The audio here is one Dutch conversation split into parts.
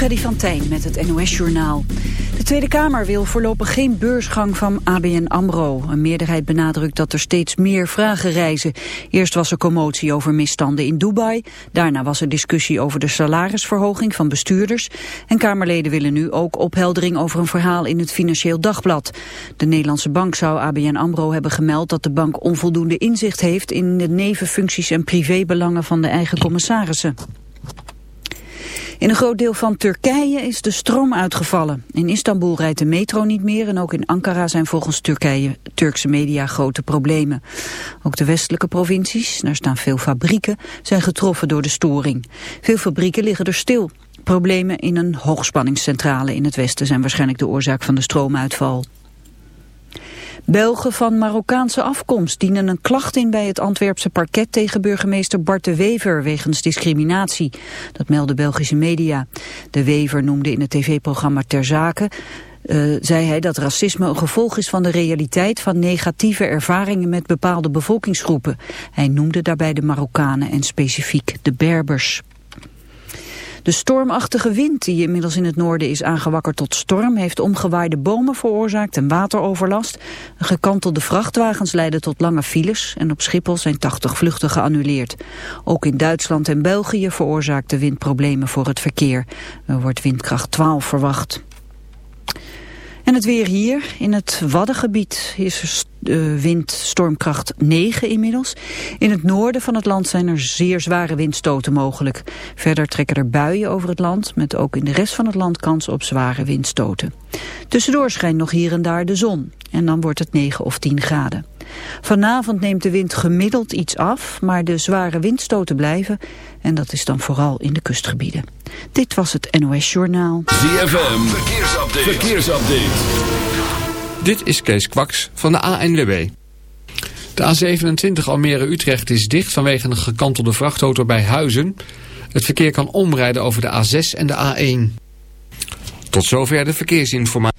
Freddy van met het NOS-journaal. De Tweede Kamer wil voorlopig geen beursgang van ABN AMRO. Een meerderheid benadrukt dat er steeds meer vragen reizen. Eerst was er commotie over misstanden in Dubai. Daarna was er discussie over de salarisverhoging van bestuurders. En Kamerleden willen nu ook opheldering over een verhaal in het Financieel Dagblad. De Nederlandse bank zou ABN AMRO hebben gemeld dat de bank onvoldoende inzicht heeft... in de nevenfuncties en privébelangen van de eigen commissarissen. In een groot deel van Turkije is de stroom uitgevallen. In Istanbul rijdt de metro niet meer en ook in Ankara zijn volgens Turkse media grote problemen. Ook de westelijke provincies, daar staan veel fabrieken, zijn getroffen door de storing. Veel fabrieken liggen er stil. Problemen in een hoogspanningscentrale in het westen zijn waarschijnlijk de oorzaak van de stroomuitval. Belgen van Marokkaanse afkomst dienen een klacht in bij het Antwerpse parket tegen burgemeester Bart de Wever wegens discriminatie. Dat melden Belgische media. De Wever noemde in het tv-programma Ter Zake uh, zei hij dat racisme een gevolg is van de realiteit van negatieve ervaringen met bepaalde bevolkingsgroepen. Hij noemde daarbij de Marokkanen en specifiek de Berbers. De stormachtige wind die inmiddels in het noorden is aangewakkerd tot storm... heeft omgewaaide bomen veroorzaakt en wateroverlast. Gekantelde vrachtwagens leiden tot lange files... en op Schiphol zijn 80 vluchten geannuleerd. Ook in Duitsland en België veroorzaakt de wind problemen voor het verkeer. Er wordt windkracht 12 verwacht. En het weer hier. In het Waddengebied is er uh, wind stormkracht 9 inmiddels. In het noorden van het land zijn er zeer zware windstoten mogelijk. Verder trekken er buien over het land, met ook in de rest van het land kans op zware windstoten. Tussendoor schijnt nog hier en daar de zon. En dan wordt het 9 of 10 graden. Vanavond neemt de wind gemiddeld iets af, maar de zware windstoten blijven. En dat is dan vooral in de kustgebieden. Dit was het NOS Journaal. ZFM, verkeersupdate. verkeersupdate. Dit is Kees Kwaks van de ANWB. De A27 Almere-Utrecht is dicht vanwege een gekantelde vrachtauto bij Huizen. Het verkeer kan omrijden over de A6 en de A1. Tot zover de verkeersinformatie.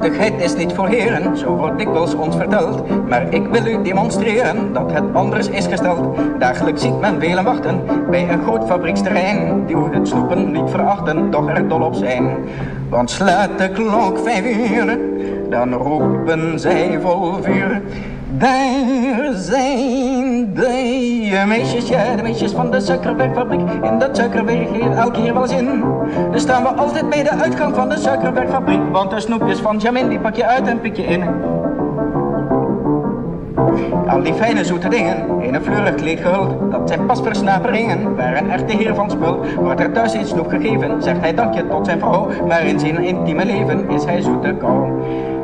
Zoetigheid is niet voor heren, zo wordt dikwijls ons verteld. Maar ik wil u demonstreren dat het anders is gesteld. Dagelijks ziet men velen wachten bij een groot fabrieksterrein. Die het snoepen niet verachten, toch er dol op zijn. Want slaat de klok vijf uur, dan roepen zij vol vuur. Daar zijn de meisjes, ja, de meisjes van de suikerwerkfabriek. In dat suikerwerk heeft elke keer wel zin. Dus staan we altijd bij de uitgang van de suikerwerkfabriek. Want de snoepjes van Jamin, die pak je uit en pik je in. Al die fijne zoete dingen, in een fleurig kleed gehuld, dat zijn pas versnaperingen, waar een echte heer van spul. Wordt er thuis iets snoep gegeven, zegt hij dankje tot zijn vrouw, maar in zijn intieme leven is hij zoete kou.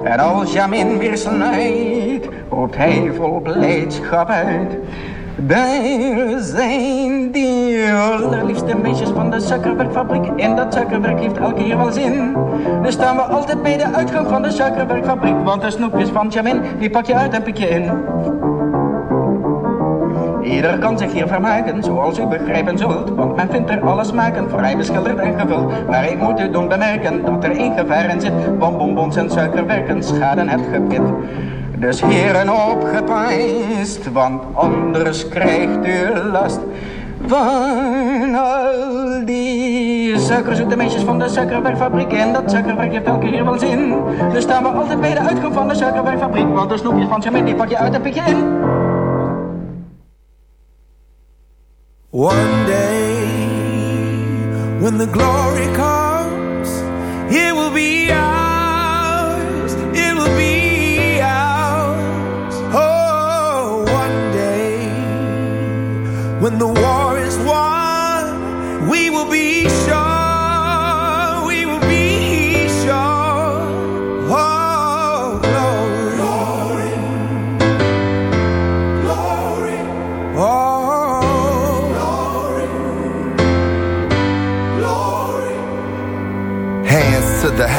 En als Jamin weer snuit, roept hij vol blijdschap uit. Daar zijn die allerliefste meisjes van de suikerwerkfabriek. En dat suikerwerk heeft elke keer wel zin. Dus staan we altijd bij de uitgang van de suikerwerkfabriek. Want de snoepjes van Jamin, die pak je uit en pik je in. Ieder kan zich hier vermaken, zoals u begrijpen zult. Want men vindt er alle smaken vrij beschilderd en gevuld. Maar ik moet u doen bemerken dat er één gevaar in zit. Bonbonbons en suikerwerken schaden het gebit. Dus heren opgepijst, want anders krijgt u last. Van al die suikerzoete meisjes van de suikerwerkfabriek. En dat suikerwerk heeft elke keer wel zin. Dus staan we altijd bij de uitgang van de suikerwerkfabriek. Want de snoepjes van die pak je uit en pik je in. One day, when the glory comes, it will be ours. It will be ours. Oh, one day, when the war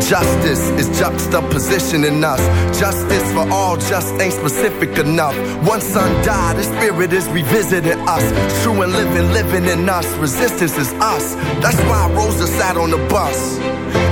Justice is juxtaposition in us. Justice for all just ain't specific enough. One son died, the spirit is revisiting us. True and living, living in us. Resistance is us. That's why Rosa sat on the bus.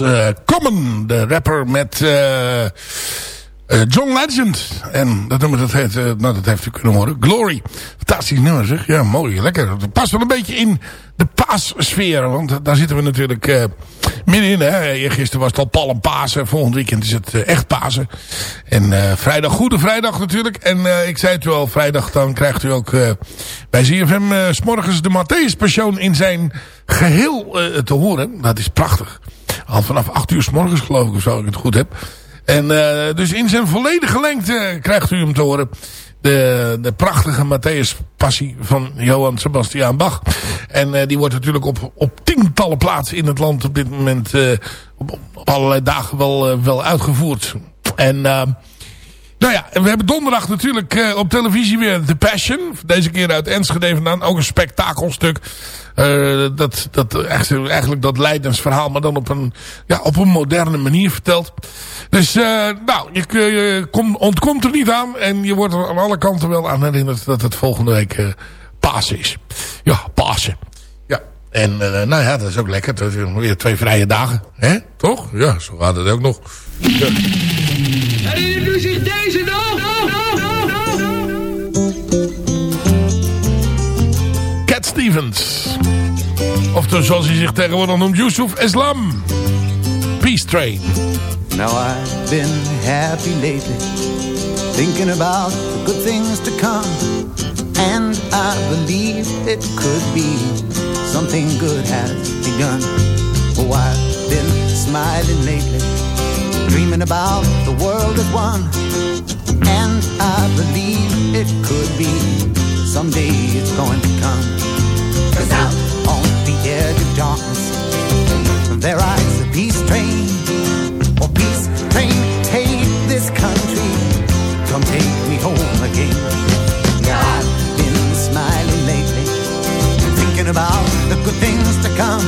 eh, Common, de rapper met eh, eh, John Legend. En dat nummer dat heet, nou dat heeft u kunnen horen, Glory. Fantastisch nummer zeg. Ja, mooi, lekker. Het past wel een beetje in de paassfeer. Want daar zitten we natuurlijk middenin. Hè. Gisteren was het al Palm Pasen. Volgend weekend is het echt Pasen. En vrijdag, Goede Vrijdag natuurlijk. En ik zei het u al, vrijdag dan krijgt u ook bij ZFM s morgens de Matthäus Passion in zijn geheel eh, te horen. Dat is prachtig. Al vanaf 8 uur s morgens geloof ik, of zo ik het goed heb. En eh, dus in zijn volledige lengte krijgt u hem te horen. De, de prachtige Matthäus Passie van Johann Sebastian Bach. En eh, die wordt natuurlijk op, op tientallen plaatsen in het land op dit moment eh, op, allerlei dagen wel, eh, wel uitgevoerd. En nou ja, we hebben donderdag natuurlijk op televisie weer The Passion. Deze keer uit Enschede vandaan. Ook een spektakelstuk. Uh, dat, dat eigenlijk dat leidensverhaal, maar dan op een, ja, op een moderne manier verteld. Dus uh, nou, je, je kom, ontkomt er niet aan. En je wordt er aan alle kanten wel aan herinnerd dat het volgende week uh, Pasen is. Ja, Pasen. Ja, en uh, nou ja, dat is ook lekker. Dat is weer twee vrije dagen. hè? Toch? Ja, zo gaat het ook nog. Ja. Herinnert u zich deze nog? Cat Stevens. Of dus zoals hij zich tegenwoordig noemt, Yusuf Islam. Peace Train. Now I've been happy lately, thinking about the good things to come. And I believe it could be something good has begun. Oh, I've been smiling lately, dreaming about the world as one. And I believe it could be someday it's going to come. Cause out on edge of darkness, there rides the peace train. Oh, peace train, take this country. Come take me home again. Now I've been smiling lately, thinking about the good things to come.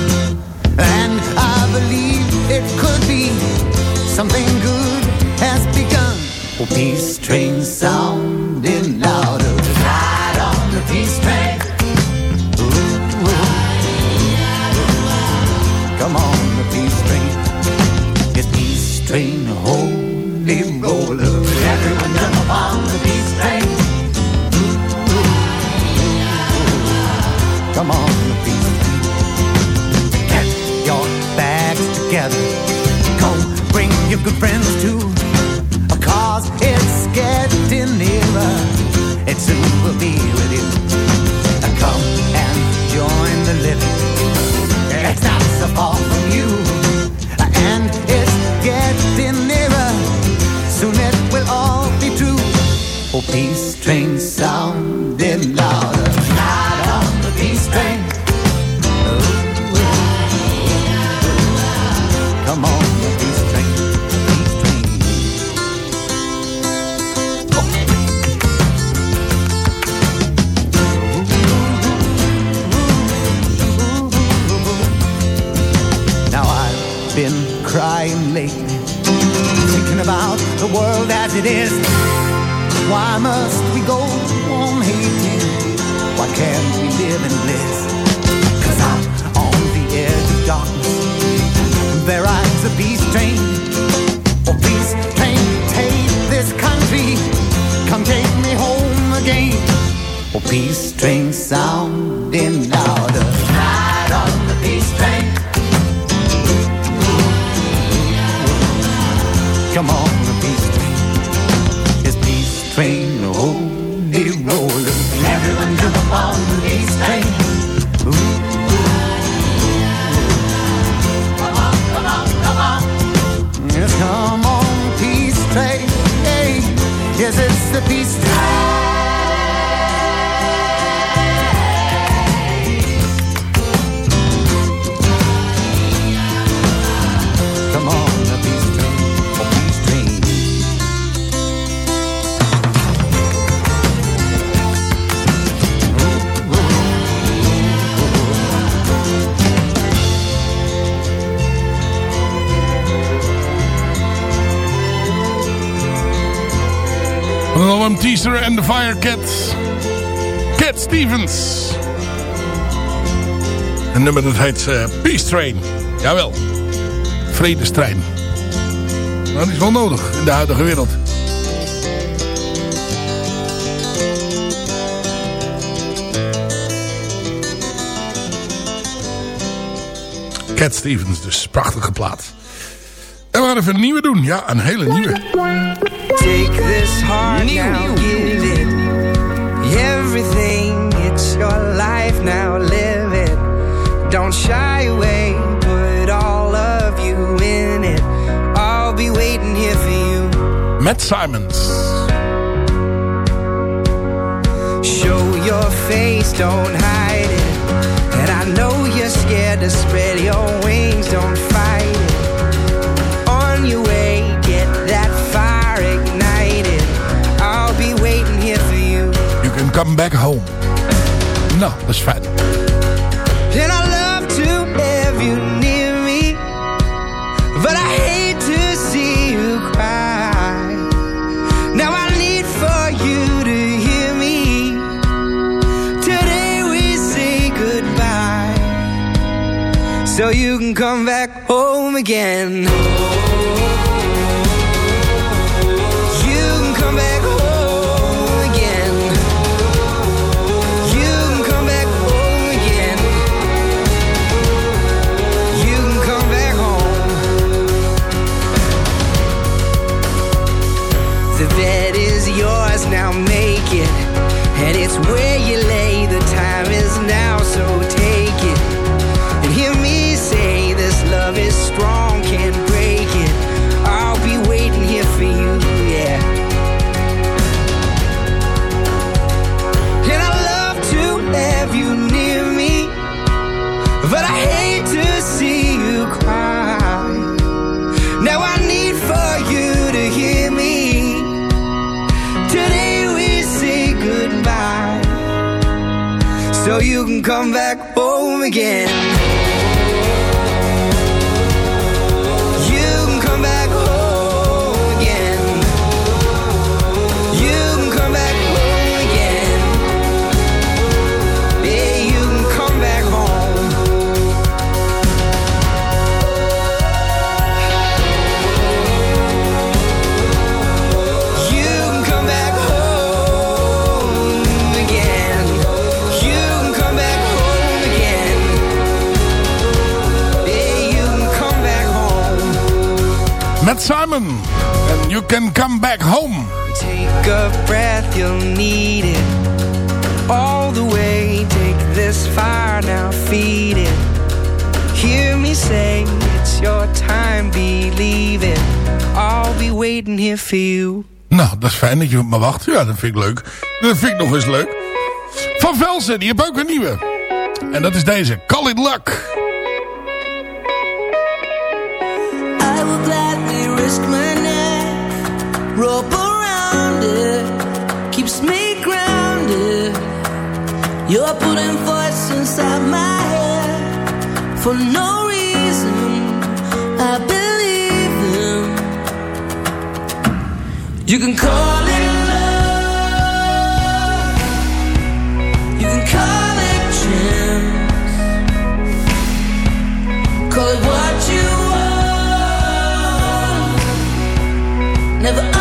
And I believe it could be something good has begun. Oh, peace train sounding louder. Train, holy roller. Everyone jump on the peace train. Come on, the peace train. Get your bags together. Come, bring your good friends Album Teaser and the Firecat. Cat Stevens. Een nummer dat heet eh, Peace Train. Jawel. vredestrein. Dat is wel nodig in de huidige wereld. Cat Stevens, dus prachtige plaat. En gaan even een nieuwe doen. Ja, een hele nieuwe. Take this heart now, give it everything. It's your life now, live it. Don't shy away, put all of you in it. I'll be waiting here for you. Matt Simons. Show your face, don't hide it. And I know you're scared to spread your wings, don't fight come back home. Nou, dat is fijn. And I love to have you near me, but I hate to see you cry. Now I need for you to hear me. Today we say goodbye, so you can come back home again. Is yours, now make it. And it's where you lay, the time is Simon. En You Can Come Back Home. Take a breath, you'll need it. All the way, take this fire now, feed it. Hear me say, it's your time, believe it. I'll be waiting here for you. Nou, dat is fijn dat je op me wacht. Ja, dat vind ik leuk. Dat vind ik nog eens leuk. Van Velsen, die heeft ook een nieuwe. En dat is deze. Call It Luck. You're putting voice inside my head for no reason. I believe them. You can call it love, you can call it chance, call it what you want. Never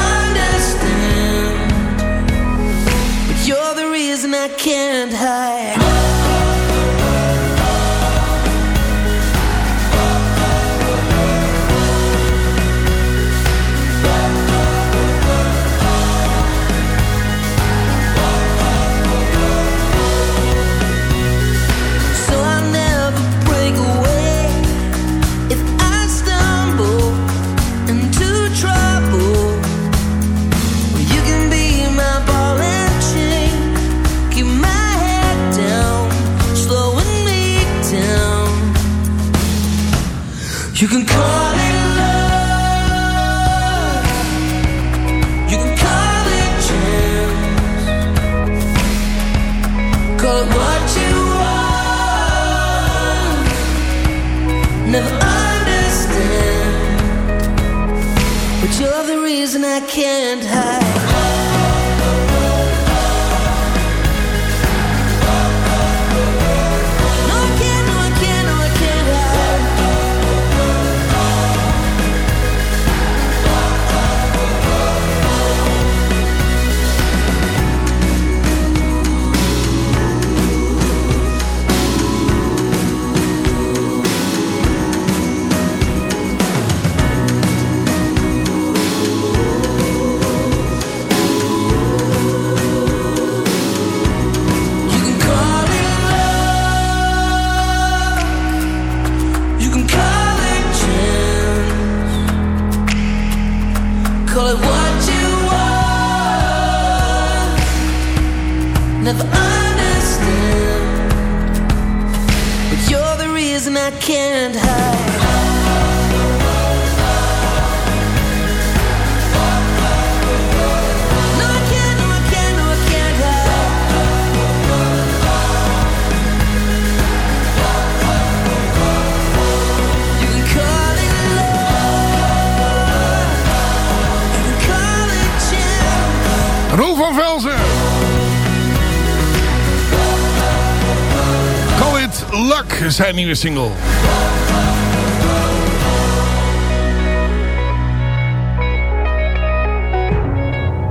zijn nieuwe single.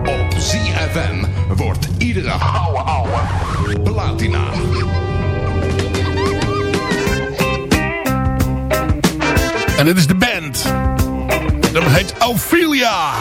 Op ZFM wordt iedere ouwe ouwe platina. En dit is de band. Dat heet Ophelia.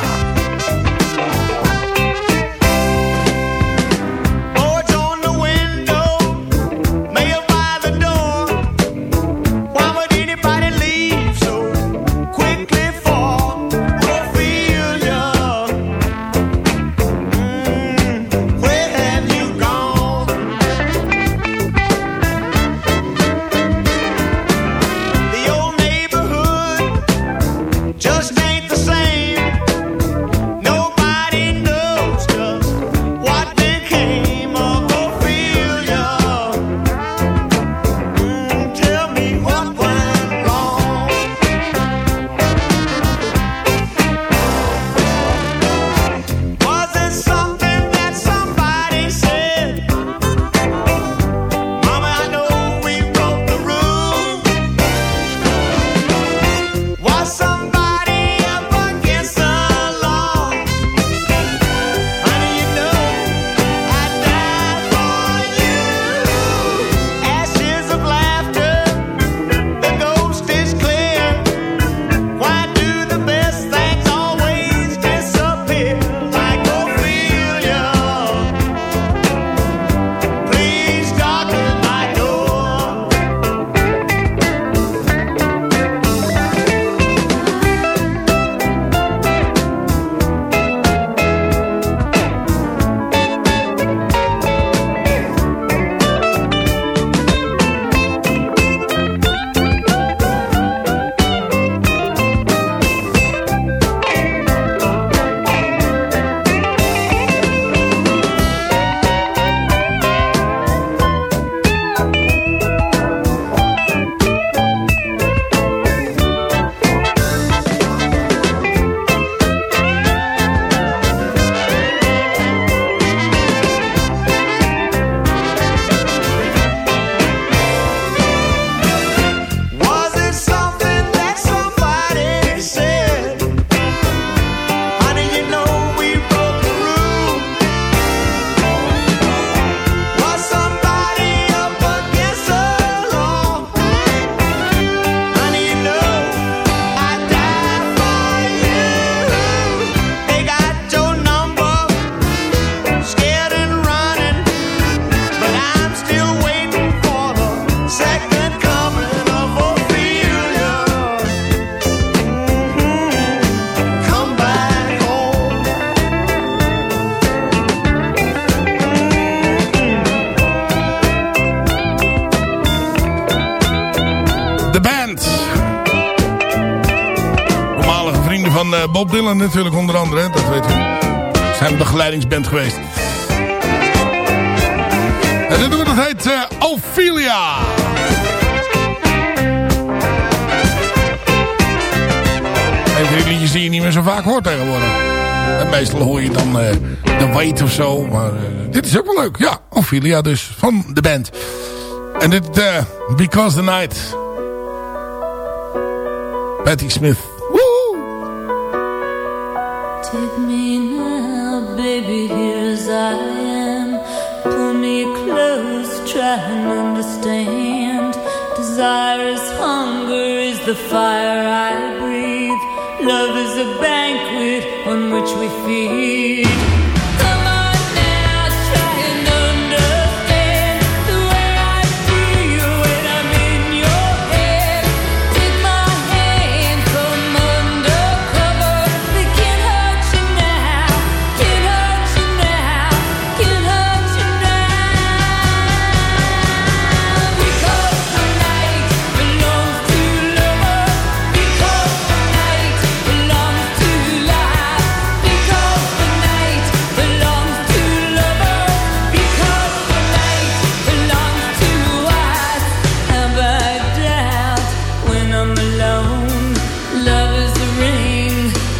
Bob Dylan natuurlijk onder andere, hè? dat weet u. Zijn begeleidingsband geweest. En dit nummer dat heet uh, Ophelia. Even die je niet meer zo vaak hoort tegenwoordig. En meestal hoor je dan uh, The Wait of zo. Maar eh, dit is ook wel leuk. Ja, Ophelia dus, van de band. En dit, Because the Night... Patty Smith. the fire I breathe. Love is a banquet on which we feed.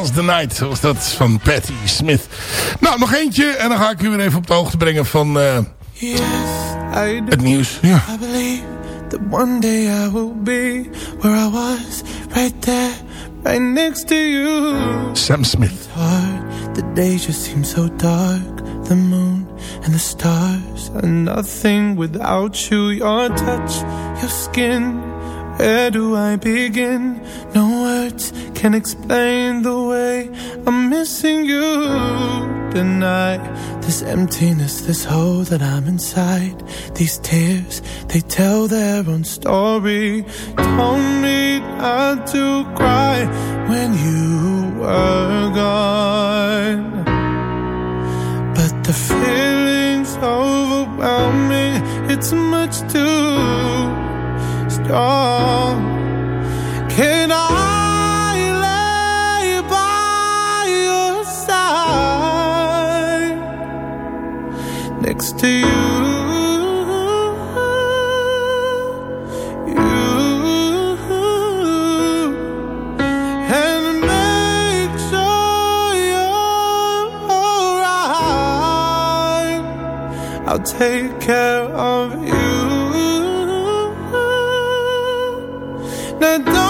Because the Night was dat van Patti Smith. Nou, nog eentje en dan ga ik u weer even op de hoogte brengen van eh, Yes, het nieuws. Ja. I believe that one day I will be where I was, right there, right next to you. Sam Smith. Hard, the days just seem so dark. The moon and the stars are nothing without you. Your touch, your skin. Where do I begin? No words can explain the way I'm missing you tonight. This emptiness, this hole that I'm inside. These tears, they tell their own story. Told me not to cry when you were gone. But the feeling's overwhelming. It's much too strong. Can I lay by your side next to you? I'll take care of you. Now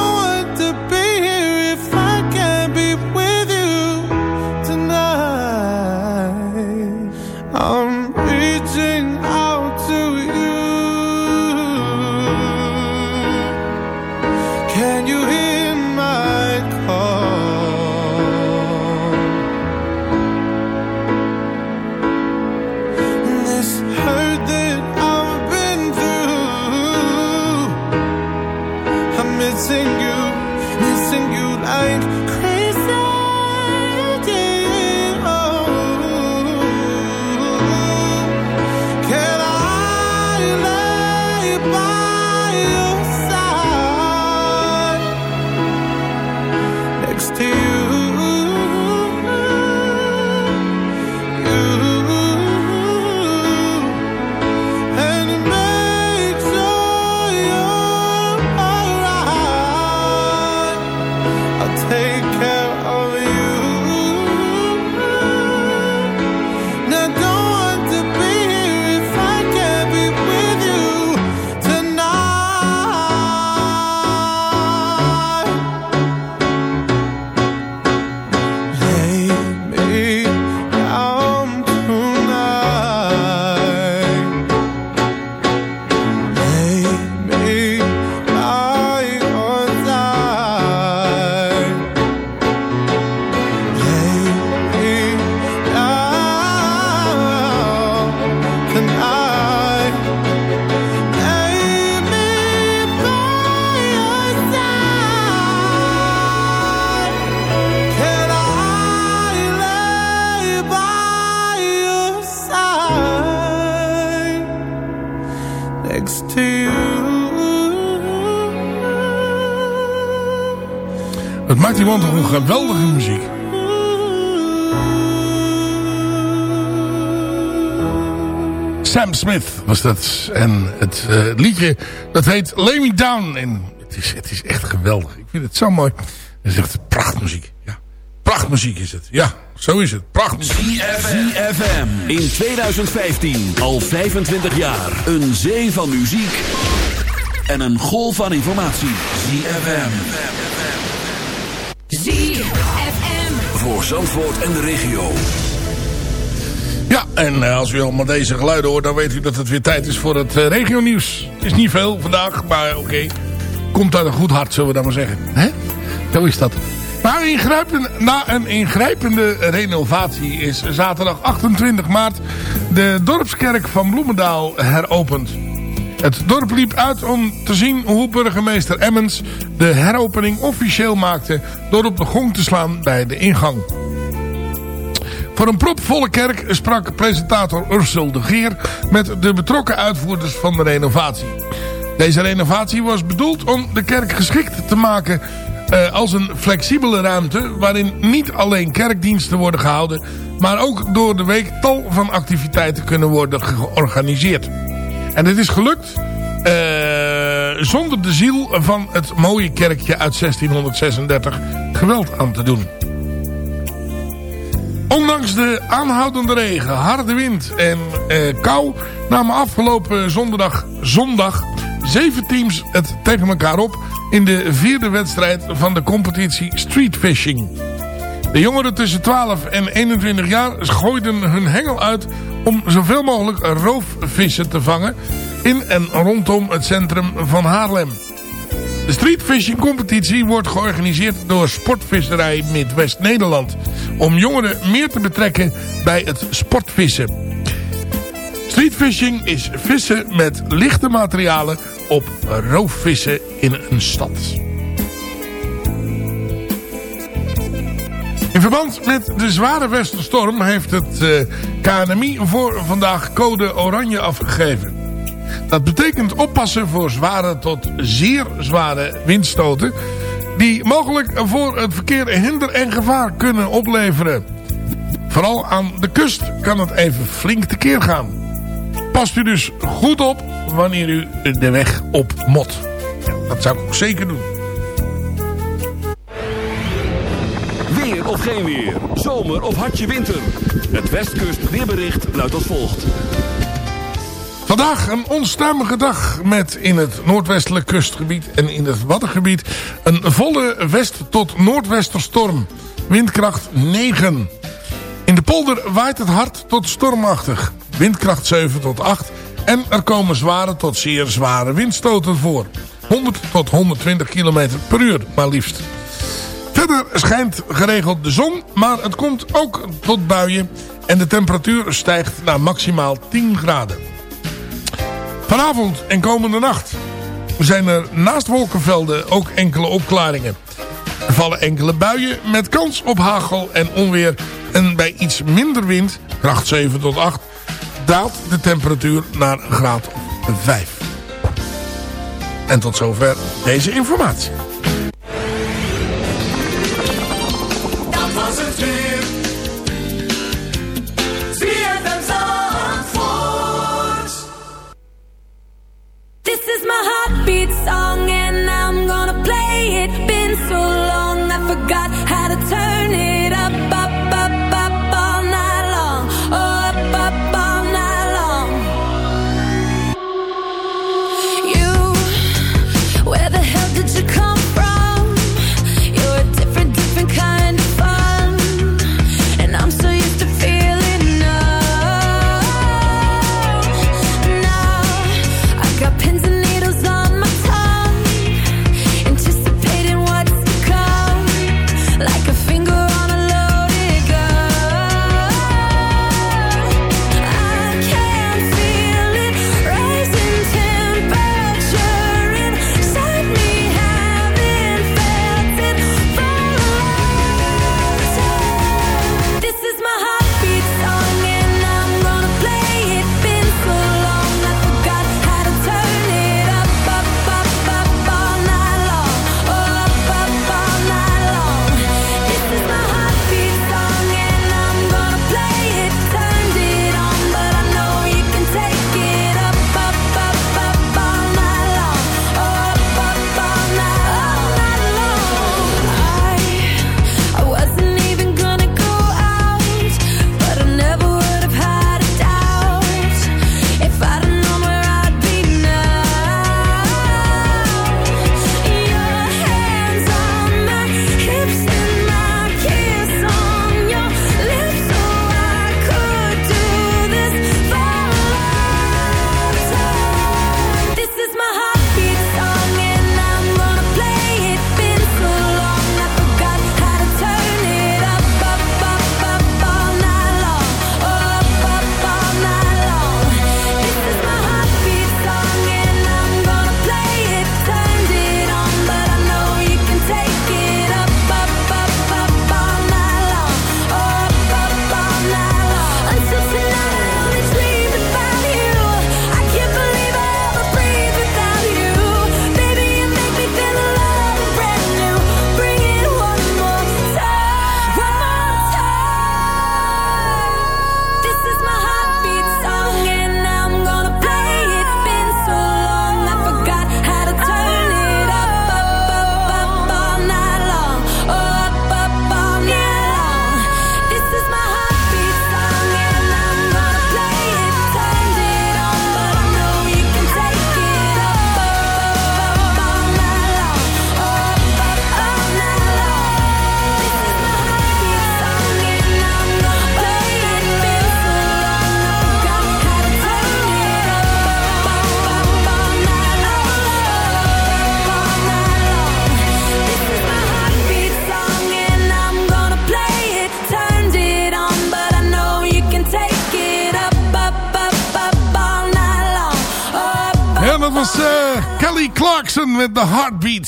Het maakt die man toch een geweldige muziek. Sam Smith was dat. En het eh, liedje dat heet Lay Me Down. En het is, het is echt geweldig. Ik vind het zo mooi. Het is echt prachtmuziek. Ja. Prachtmuziek is het. Ja, zo is het. Prachtmuziek. ZFM in 2015 al 25 jaar. Een zee van muziek en een golf van informatie. ZFM. ZFM. Voor Zandvoort en de regio. Ja, en eh, als u allemaal deze geluiden hoort, dan weet u dat het weer tijd is voor het uh, regionieuws. Het is niet veel vandaag, maar oké. Komt uit een goed hart, zullen we dat maar zeggen. Hè? Zo is dat. Maar ingrijpende, na een ingrijpende renovatie is zaterdag 28 maart de dorpskerk van Bloemendaal heropend. Het dorp liep uit om te zien hoe burgemeester Emmens de heropening officieel maakte door op de gong te slaan bij de ingang. Voor een propvolle kerk sprak presentator Ursel de Geer met de betrokken uitvoerders van de renovatie. Deze renovatie was bedoeld om de kerk geschikt te maken eh, als een flexibele ruimte waarin niet alleen kerkdiensten worden gehouden, maar ook door de week tal van activiteiten kunnen worden georganiseerd. En dit is gelukt eh, zonder de ziel van het mooie kerkje uit 1636 geweld aan te doen. Ondanks de aanhoudende regen, harde wind en eh, kou namen afgelopen zondag, zondag zeven teams het tegen elkaar op in de vierde wedstrijd van de competitie Street Fishing. De jongeren tussen 12 en 21 jaar gooiden hun hengel uit om zoveel mogelijk roofvissen te vangen in en rondom het centrum van Haarlem. De streetfishing competitie wordt georganiseerd door Sportvisserij Midwest-Nederland. Om jongeren meer te betrekken bij het sportvissen. Streetfishing is vissen met lichte materialen op roofvissen in een stad. In verband met de zware westerstorm heeft het eh, KNMI voor vandaag code oranje afgegeven. Dat betekent oppassen voor zware tot zeer zware windstoten... die mogelijk voor het verkeer hinder en gevaar kunnen opleveren. Vooral aan de kust kan het even flink tekeer gaan. Past u dus goed op wanneer u de weg op mot. Dat zou ik ook zeker doen. Of geen weer. Zomer of hartje winter. Het Westkust weerbericht luidt als volgt. Vandaag een onstuimige dag met in het noordwestelijk kustgebied en in het Waddengebied een volle west- tot noordwesterstorm. Windkracht 9. In de polder waait het hard tot stormachtig. Windkracht 7 tot 8. En er komen zware tot zeer zware windstoten voor. 100 tot 120 km per uur, maar liefst. Verder schijnt geregeld de zon, maar het komt ook tot buien. En de temperatuur stijgt naar maximaal 10 graden. Vanavond en komende nacht zijn er naast wolkenvelden ook enkele opklaringen. Er vallen enkele buien met kans op hagel en onweer. En bij iets minder wind, kracht 7 tot 8, daalt de temperatuur naar graad of 5. En tot zover deze informatie.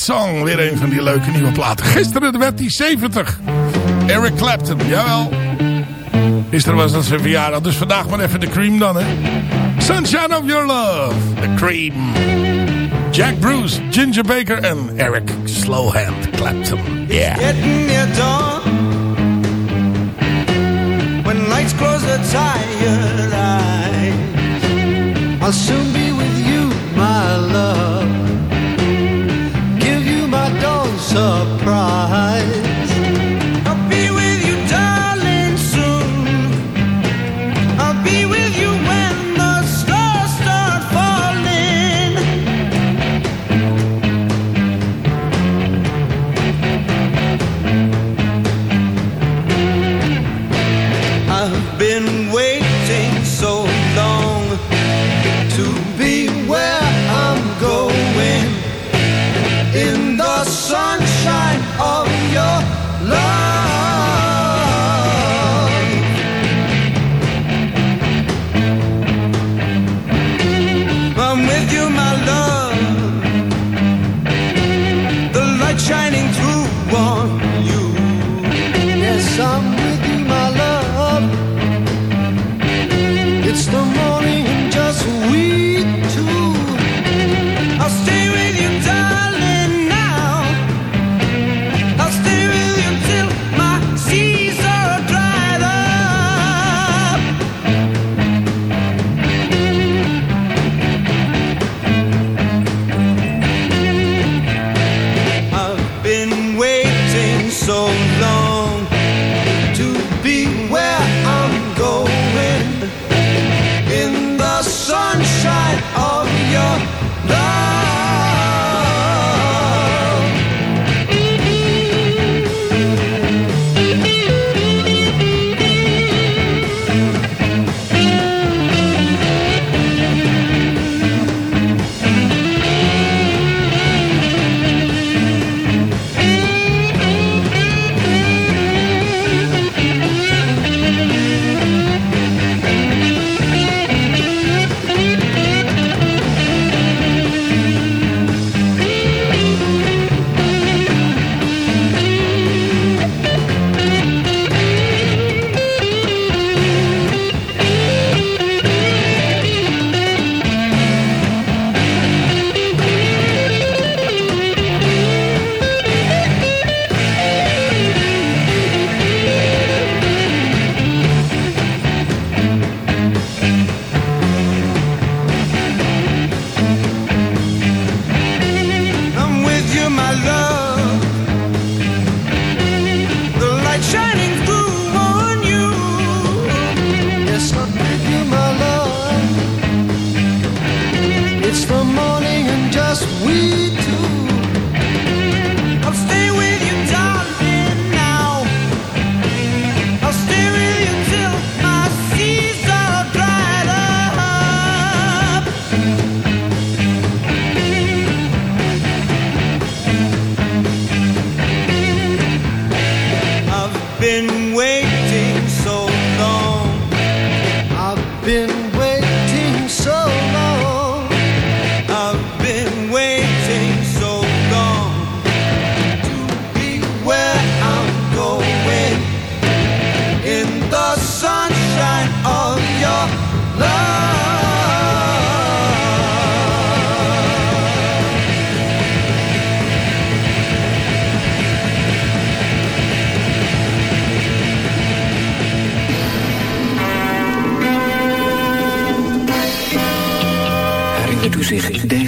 Song. Weer een van die leuke nieuwe platen. Gisteren werd hij 70. Eric Clapton, jawel. Gisteren was dat zijn verjaardag. Dus vandaag maar even de cream dan, hè. Sunshine of Your Love. The Cream. Jack Bruce, Ginger Baker en Eric Slowhand Clapton. Yeah. Getting. When lights close the tired. I'll soon be with you, my love. surprise.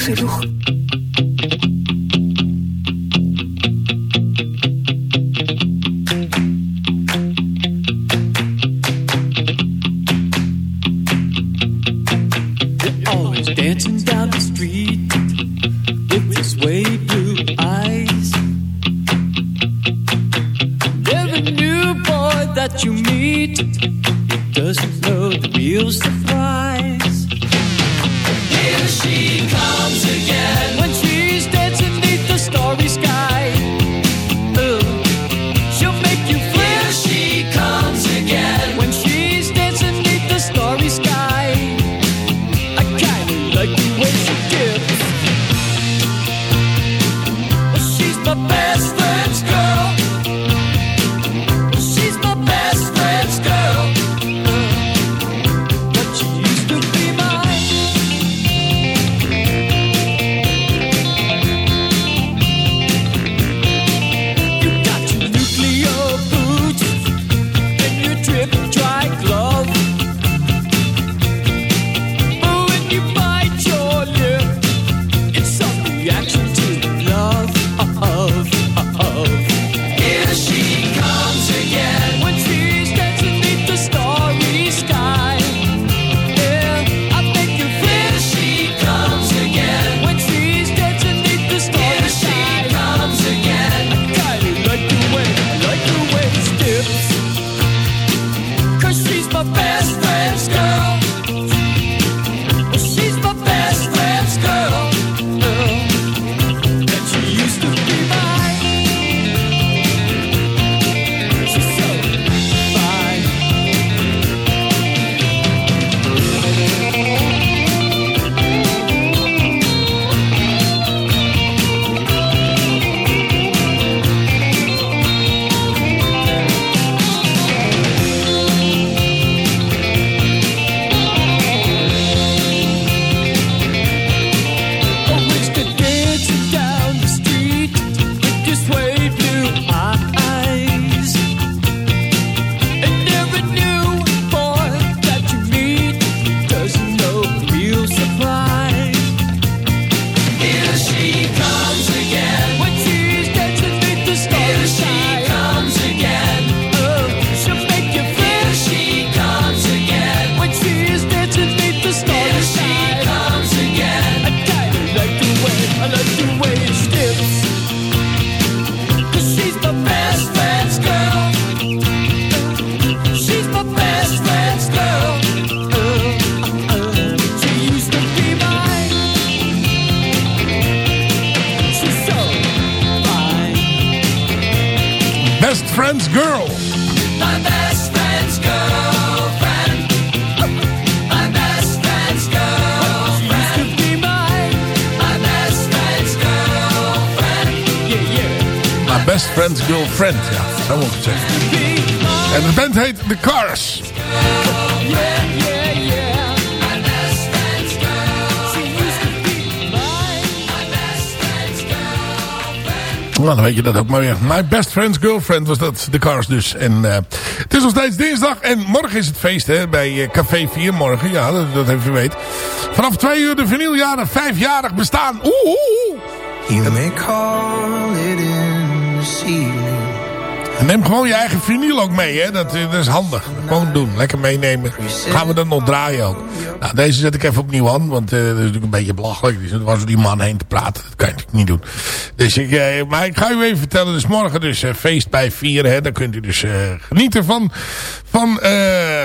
Bonjour. Let's go. Nou, dan weet je dat ook maar weer. My Best Friend's Girlfriend was dat. The Cars dus. En eh, het is nog steeds dinsdag. En morgen is het feest hè, bij eh, Café 4. Morgen, ja, dat, dat even weet. Vanaf twee uur de vinyljaren. Vijfjarig bestaan. Oeh, oeh, oeh. You may call it in. Neem gewoon je eigen vinyl ook mee, hè. Dat, eh, dat is handig. Gewoon doen. Lekker meenemen. Gaan we dan nog draaien ook. Nou, deze zet ik even opnieuw aan. Want eh, dat is natuurlijk een beetje belachelijk. Dus was die man heen te praten. Dat kan je natuurlijk niet doen. Dus ik, eh, maar ik ga u even vertellen. Dus morgen dus feest bij vier. Hè. Dan kunt u dus genieten van, van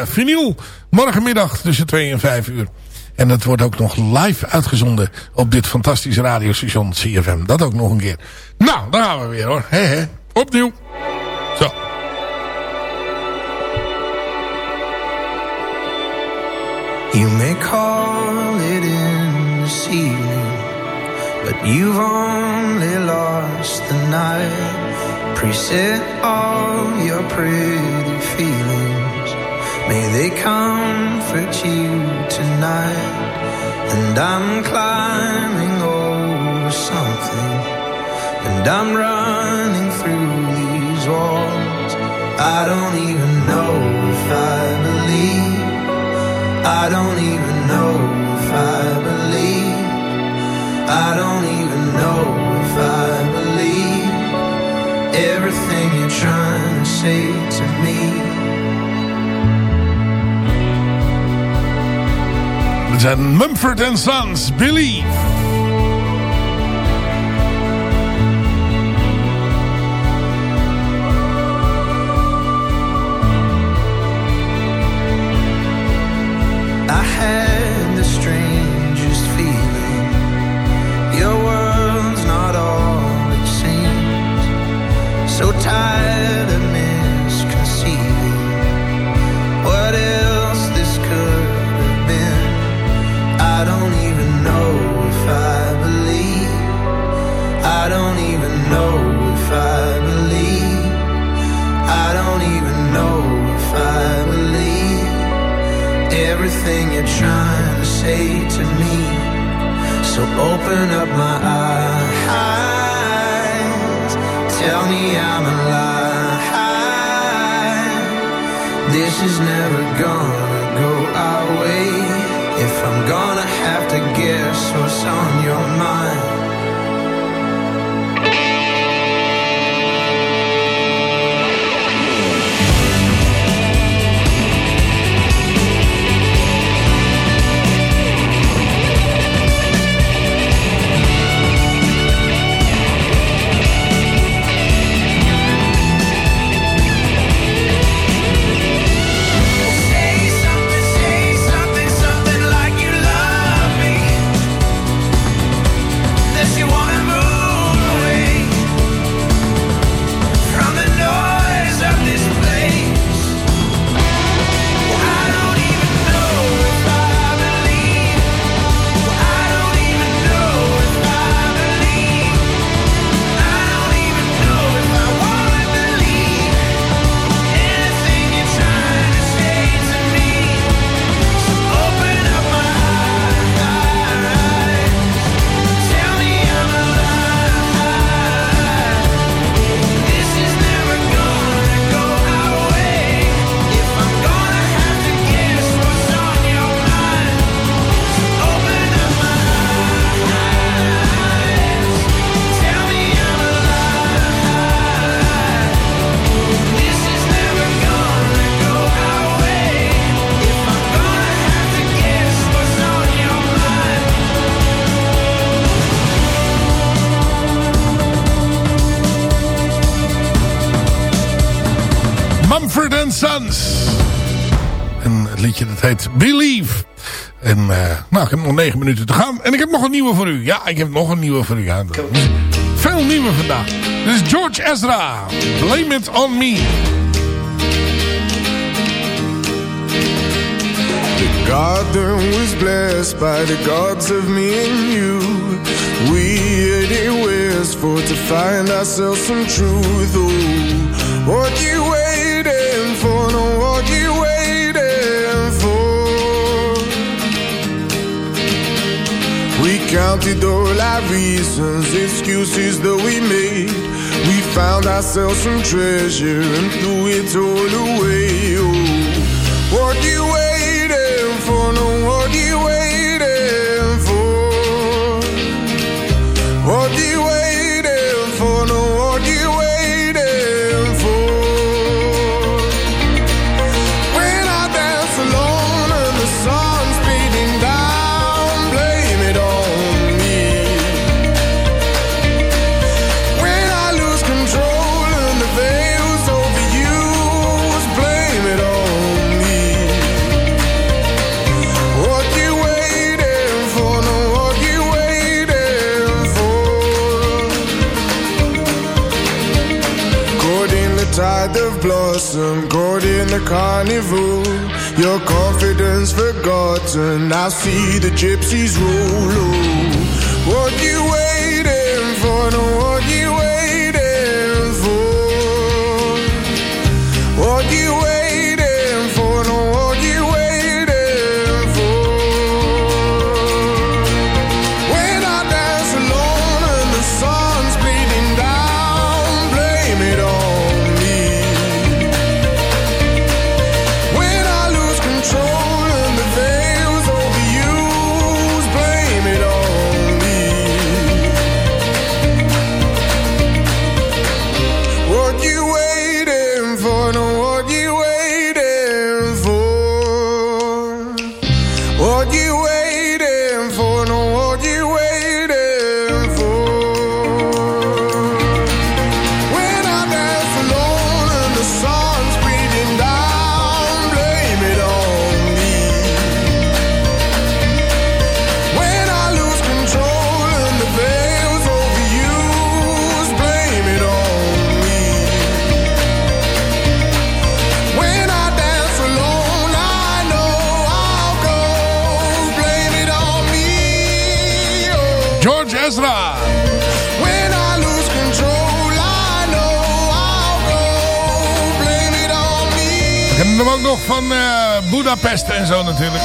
vinyl. Morgenmiddag tussen 2 en 5 uur. En dat wordt ook nog live uitgezonden op dit fantastische radiostation CFM. Dat ook nog een keer. Nou, daar gaan we weer hoor. He, he. Opnieuw. Zo. You may call it in this evening, but you've only lost the night. Preset all your pretty feelings. May they comfort you tonight. And I'm climbing over something, and I'm running I don't even know if I believe. I don't even know if I believe. I don't even know if I believe everything you're trying to say to me. Sons, Believe. Believe. En eh, nou, ik heb nog negen minuten te gaan. En ik heb nog een nieuwe voor u. Ja, ik heb nog een nieuwe voor u. Ja, veel nieuwe vandaag. Dit is George Ezra. Blame it on me. The garden was blessed by the gods of me and you. We west for to find ourselves some truth. Oh, what you counted all our reasons, excuses that we made. We found ourselves some treasure and threw it all away. Oh, blossom, caught in the carnival. Your confidence forgotten. I see the gypsies. Oh, what you waiting nog van eh, Budapest en zo natuurlijk.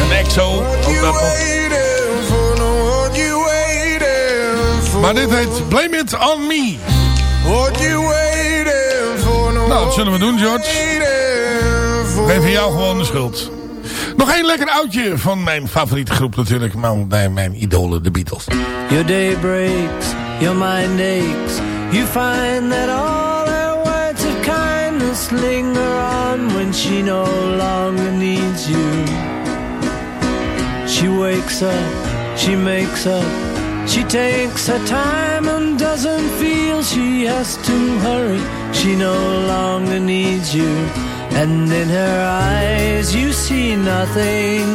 En EXO. Ook dat nog. Waiting for no what you waiting for. Maar dit heet Blame It On Me. What you waiting for no Nou, dat zullen we doen, George. waiting for. Geef jou gewoon de schuld. Nog één lekker oudje van mijn favoriete groep natuurlijk. Maar mijn, mijn idolen, de Beatles. Your day breaks, your mind aches. You find that all her words of kindness linger when she no longer needs you. She wakes up, she makes up, she takes her time and doesn't feel she has to hurry. She no longer needs you. And in her eyes you see nothing.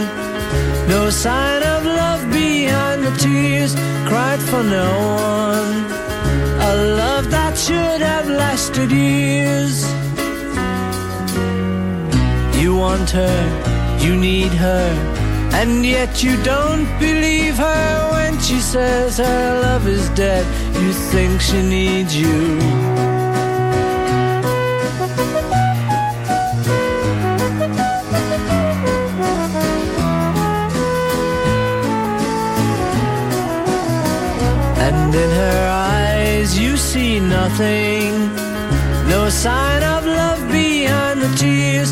No sign of love behind the tears cried for no one. A love that should have lasted years. You want her, you need her, and yet you don't believe her when she says her love is dead. You think she needs you. And in her eyes you see nothing. No sign of love behind the tears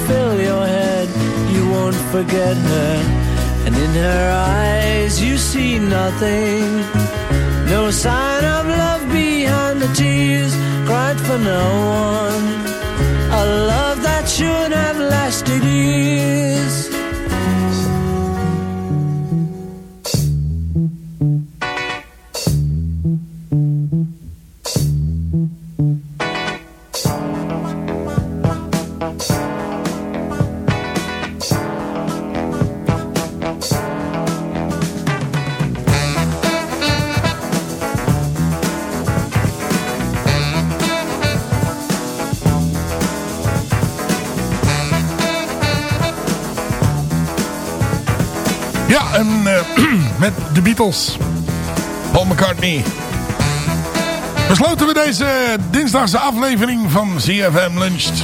don't forget her. And in her eyes you see nothing. No sign of love behind the tears cried for no one. A love that should have lasted years. Deze dinsdagse aflevering van CFM Luncht.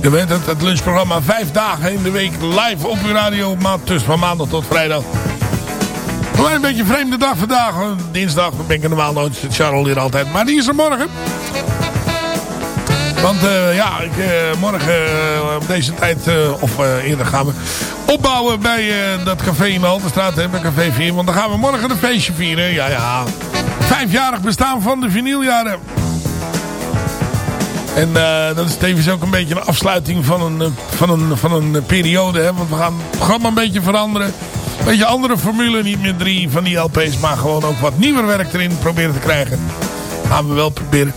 Je weet het, het lunchprogramma vijf dagen in de week live op uw radio. Dus van maandag tot vrijdag. Mij een beetje vreemde dag vandaag. Dinsdag ben ik normaal nooit. Charles hier altijd. Maar die is er morgen. Want eh, ja, ik, eh, morgen eh, op deze tijd, of eerder gaan we opbouwen bij dat café in de Halterstraat, hè, bij Café 4. Want dan gaan we morgen een feestje vieren. Ja, ja. Vijfjarig bestaan van de vinyljaren. En eh, dat is tevens ook een beetje een afsluiting van een, eh, van een, van een eh, periode. Hè, want we gaan het programma een beetje veranderen. Een beetje andere formule. Niet meer drie van die LP's, maar gewoon ook wat nieuwer werk erin proberen te krijgen. Gaan we wel proberen.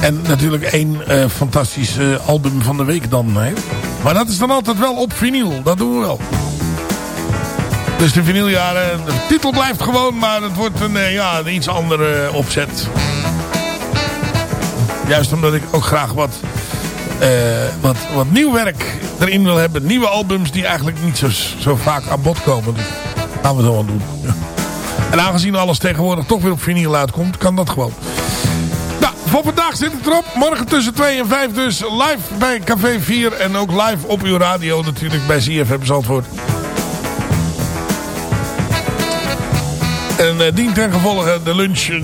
En natuurlijk één eh, fantastisch album van de week dan. Hè? Maar dat is dan altijd wel op vinyl. Dat doen we wel. Dus de vinyljaren, de titel blijft gewoon, maar het wordt een, eh, ja, een iets andere opzet. Juist omdat ik ook graag wat, eh, wat, wat nieuw werk erin wil hebben. Nieuwe albums die eigenlijk niet zo, zo vaak aan bod komen. Dus gaan we zo wel doen. En aangezien alles tegenwoordig toch weer op vinyl uitkomt, kan dat gewoon. Nou, voor vandaag zit het erop. Morgen tussen 2 en 5 dus live bij Café 4. En ook live op uw radio natuurlijk bij CFM Zandvoort. En uh, ten gevolge de lunch uh,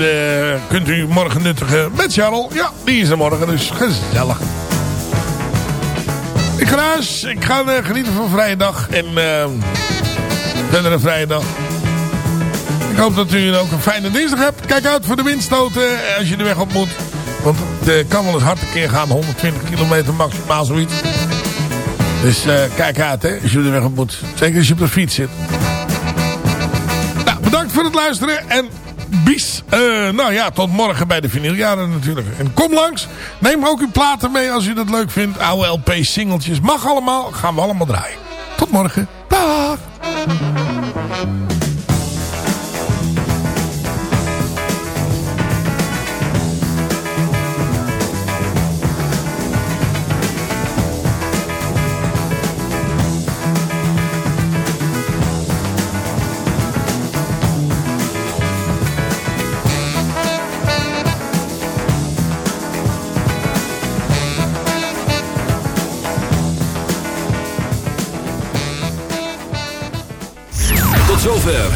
kunt u morgen nuttigen met Charles. Ja, die is er morgen, dus gezellig. Ik ga. Ik ga uh, genieten van vrije dag. En verder een vrije dag. Ik hoop dat u ook een fijne dinsdag hebt. Kijk uit voor de windstoten als je de weg op moet. Want het kan wel eens hard een keer gaan. 120 kilometer maximaal zoiets. Dus kijk uit hè, als je de weg op moet. Zeker als je op de fiets zit. Voor het luisteren en bis, uh, nou ja, tot morgen bij de vinyljaren natuurlijk. En kom langs, neem ook uw platen mee als u dat leuk vindt. Oude LP, singeltjes, mag allemaal, gaan we allemaal draaien. Tot morgen, dag!